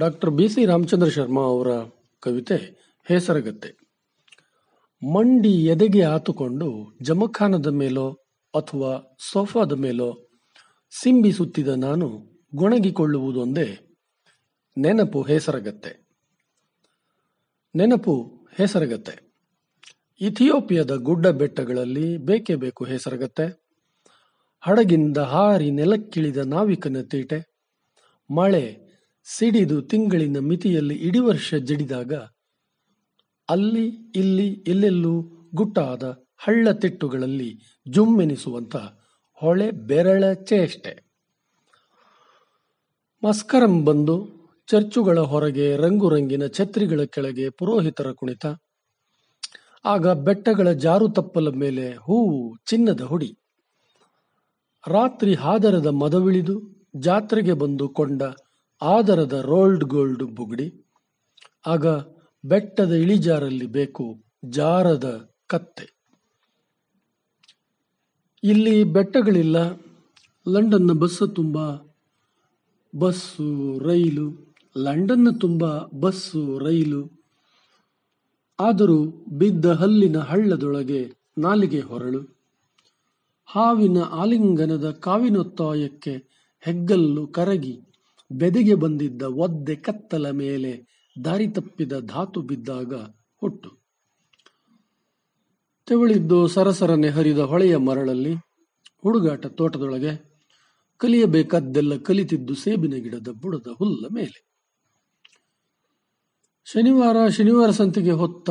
Doctor B C Ramachandra Sharma ಅವರ ಕವಿತೆ ಹೇಸರಗತ್ತೆ. ಮಂಡಿ ಎದೆಗೆ ಆತುಕೊಂಡು ಜಮಖಾನದ ಮೇಲೋ ಅಥವಾ ಸೋಫಾದ ಮೇಲೋ ಸಿಂಬಿ ಸುತ್ತಿದ ನಾನು ಗೊಣಗಿಕೊಳ್ಳುವುದೊಂದೇ ನೆನಪು ಹೇಸರಗತ್ತೆ. ನೆನಪು ಹೇಸರಗತ್ತೆ. ಇಥಿಯೋಪಿಯಾದ ಗುಡ್ಡ ಬೆಟ್ಟಗಳಲ್ಲಿ ಬೇಕೇ ಬೇಕು ಹೇಸರಗತ್ತೆ. ಹಡಗಿಂದ ಹಾರಿ ನೆಲಕ್ಕಿಳಿದ ನಾವಿಕನ ತೀಟೆ. ಮಳೆ ಸಿಡಿದು ತಿಂಗಳಿನ ಮಿತಿಯಲ್ಲಿ ಇಡೀ ವರ್ಷ ಜಡಿದಾಗ ಅಲ್ಲಿ, ಇಲ್ಲಿ, ಎಲ್ಲೆಲ್ಲೂ ಗುಟ್ಟಾದ ಹಳ್ಳ ತಿಟ್ಟುಗಳಲ್ಲಿ ಜುಮ್ಮೆನಿಸುವಂತ ಹೊಳೆ ಬೆರಳ ಚೇಷ್ಟೆ. ಮಸ್ಕರಂ ಬಂದು ಚರ್ಚುಗಳ ಹೊರಗೆ ರಂಗುರಂಗಿನ ಛತ್ರಿಗಳ ಕೆಳಗೆ ಪುರೋಹಿತರ ಕುಣಿತ. ಆಗ ಬೆಟ್ಟಗಳ ಜಾರು ತಪ್ಪಲ ಮೇಲೆ ಹೂವು ಚಿನ್ನದ ಹುಡಿ. ರಾತ್ರಿ ಹಾದರದ ಮದವಿಳಿದು ಜಾತ್ರೆಗೆ ಬಂದು ಕೊಂಡ ಆದರದ ರೋಲ್ಡ್ ಗೋಲ್ಡ್ ಬುಗುಡಿ. ಆಗ ಬೆಟ್ಟದ ಇಳಿಜಾರಲ್ಲಿ ಬೇಕು ಜಾರದ ಕತ್ತೆ. ಇಲ್ಲಿ ಬೆಟ್ಟಗಳಿಲ್ಲ, ಲಂಡನ್ನ ಬಸ್ಸು ತುಂಬ, ಬಸ್ಸು, ರೈಲು, ಲಂಡನ್ನ ತುಂಬ, ಬಸ್ಸು, ರೈಲು. ಆದರೂ ಬಿದ್ದ ಹಲ್ಲಿನ ಹಳ್ಳದೊಳಗೆ ನಾಲಿಗೆ ಹೊರಳು. ಹಾವಿನ ಆಲಿಂಗನದ ಕಾವಿನೊತ್ತಾಯಕ್ಕೆ ಹೆಗ್ಗಲ್ಲು ಕರಗಿ ಬೆದೆಗೆ ಬಂದಿದ್ದ ಒದ್ದೆ ಕತ್ತಲ ಮೇಲೆ ದಾರಿ ತಪ್ಪಿದ ಧಾತು ಬಿದ್ದಾಗ ಹುಟ್ಟು. ತೆವಳಿದ್ದು ಸರಸರನೆ ಹರಿದ ಹೊಳೆಯ ಮರಳಲ್ಲಿ ಹುಡುಗಾಟ ತೋಟದೊಳಗೆ ಕಲಿಯಬೇಕಾದ್ದೆಲ್ಲ ಕಲಿತಿದ್ದು ಸೇಬಿನ ಗಿಡದ ಬುಡದ ಹುಲ್ಲ ಮೇಲೆ. ಶನಿವಾರ ಶನಿವಾರ ಸಂತಿಗೆ ಹೊತ್ತ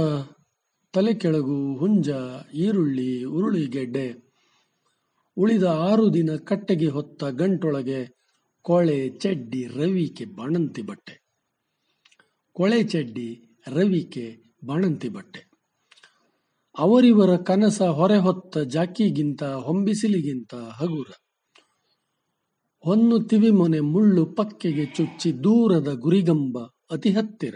ತಲೆ ಕೆಳಗು ಹುಂಜ, ಈರುಳ್ಳಿ, ಉರುಳಿಗೆಡ್ಡೆ ಉಳಿದ ಆರು ದಿನ ಕಟ್ಟೆಗೆ ಹೊತ್ತ ಗಂಟೊಳಗೆ ಕೊಳೆ ಚಡ್ಡಿ ರವಿಕೆ ಬಾಣಂತಿ ಬಟ್ಟೆ. ಕೊಳೆ ಚಡ್ಡಿ ರವಿಕೆ ಬಾಣಂತಿ ಬಟ್ಟೆ. ಅವರಿವರ ಕನಸ ಹೊರೆ ಹೊತ್ತ ಜಾಕಿಗಿಂತ ಹೊಂಬಿಸಿಲಿಗಿಂತ ಹಗುರ. ಹೊನ್ನು ತಿವಿಮೊನೆ ಮುಳ್ಳು ಪಕ್ಕೆಗೆ ಚುಚ್ಚಿ ದೂರದ ಗುರಿಗಂಬ ಅತಿ ಹತ್ತಿರ.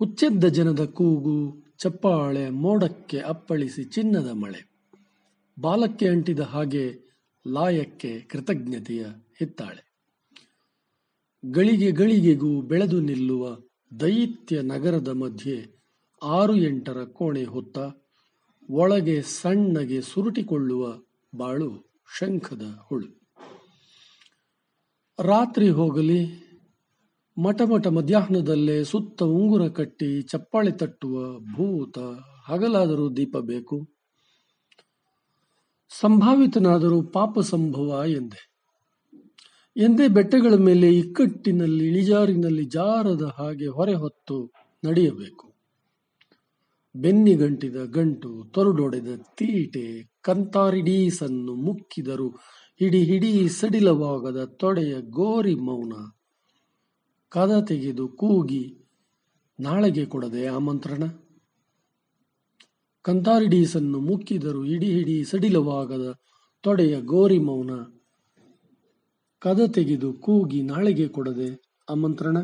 ಉಚ್ಚೆದ್ದ ಜನದ ಕೂಗು ಚಪ್ಪಾಳೆ ಮೋಡಕ್ಕೆ ಅಪ್ಪಳಿಸಿ ಚಿನ್ನದ ಮಳೆ. ಬಾಲಕ್ಕೆ ಅಂಟಿದ ಹಾಗೆ ಲಾಯಕ್ಕೆ ಕೃತಜ್ಞತೆಯ ಹಿತ್ತಾಳೆ. ಗಳಿಗೆ ಗಳಿಗೆಗೂ ಬೆಳೆದು ನಿಲ್ಲುವ ದೈತ್ಯ ನಗರದ ಮಧ್ಯೆ ಆರು ಎಂಟರ ಕೋಣೆ ಹೊತ್ತ ಒಳಗೆ ಸಣ್ಣಗೆ ಸುರುಟಿಕೊಳ್ಳುವ ಬಾಳು ಶಂಖದ ಹುಳು. ರಾತ್ರಿ ಹೋಗಲಿ ಮಟಮಟ ಮಧ್ಯಾಹ್ನದಲ್ಲೇ ಸುತ್ತ ಉಂಗುರ ಕಟ್ಟಿ ಚಪ್ಪಾಳೆ ತಟ್ಟುವ ಭೂತ ಹಗಲಾದರೂ ದೀಪ ಬೇಕು. ಸಂಭಾವಿತನಾದರೂ ಪಾಪ ಸಂಭವ ಎಂದೆ. ಎಂದೇ ಬೆಟ್ಟಗಳ ಮೇಲೆ ಇಕ್ಕಟ್ಟಿನಲ್ಲಿ, ಇಳಿಜಾರಿನಲ್ಲಿ ಜಾರದ ಹಾಗೆ ಹೊರೆ ಹೊತ್ತು ನಡೆಯಬೇಕು. ಬೆನ್ನಿಗಂಟಿದ ಗಂಟು, ತೊರಡೊಡೆದ ತೀಟೆ ಕಂತಾರಿಡೀಸನ್ನು ಮುಕ್ಕಿದರು, ಹಿಡಿ ಹಿಡಿ ಸಡಿಲವಾಗದ ತೊಡೆಯ ಗೋರಿ ಮೌನ. ಕದ ತೆಗೆದು ಕೂಗಿ, ನಾಳೆಗೆ ಕೊಡದೆ ಆಮಂತ್ರಣ. ಕಂತಾರಿಡೀಸನ್ನು ಮುಕ್ಕಿದರು ಇಡಿ ಹಿಡಿ ಸಡಿಲವಾಗದ ತೊಡೆಯ ಗೋರಿ ಮೌನ. ಕದ ತೆಗೆದು ಕೂಗಿ ನಾಳೆಗೆ ಕೊಡದೆ ಆಮಂತ್ರಣ.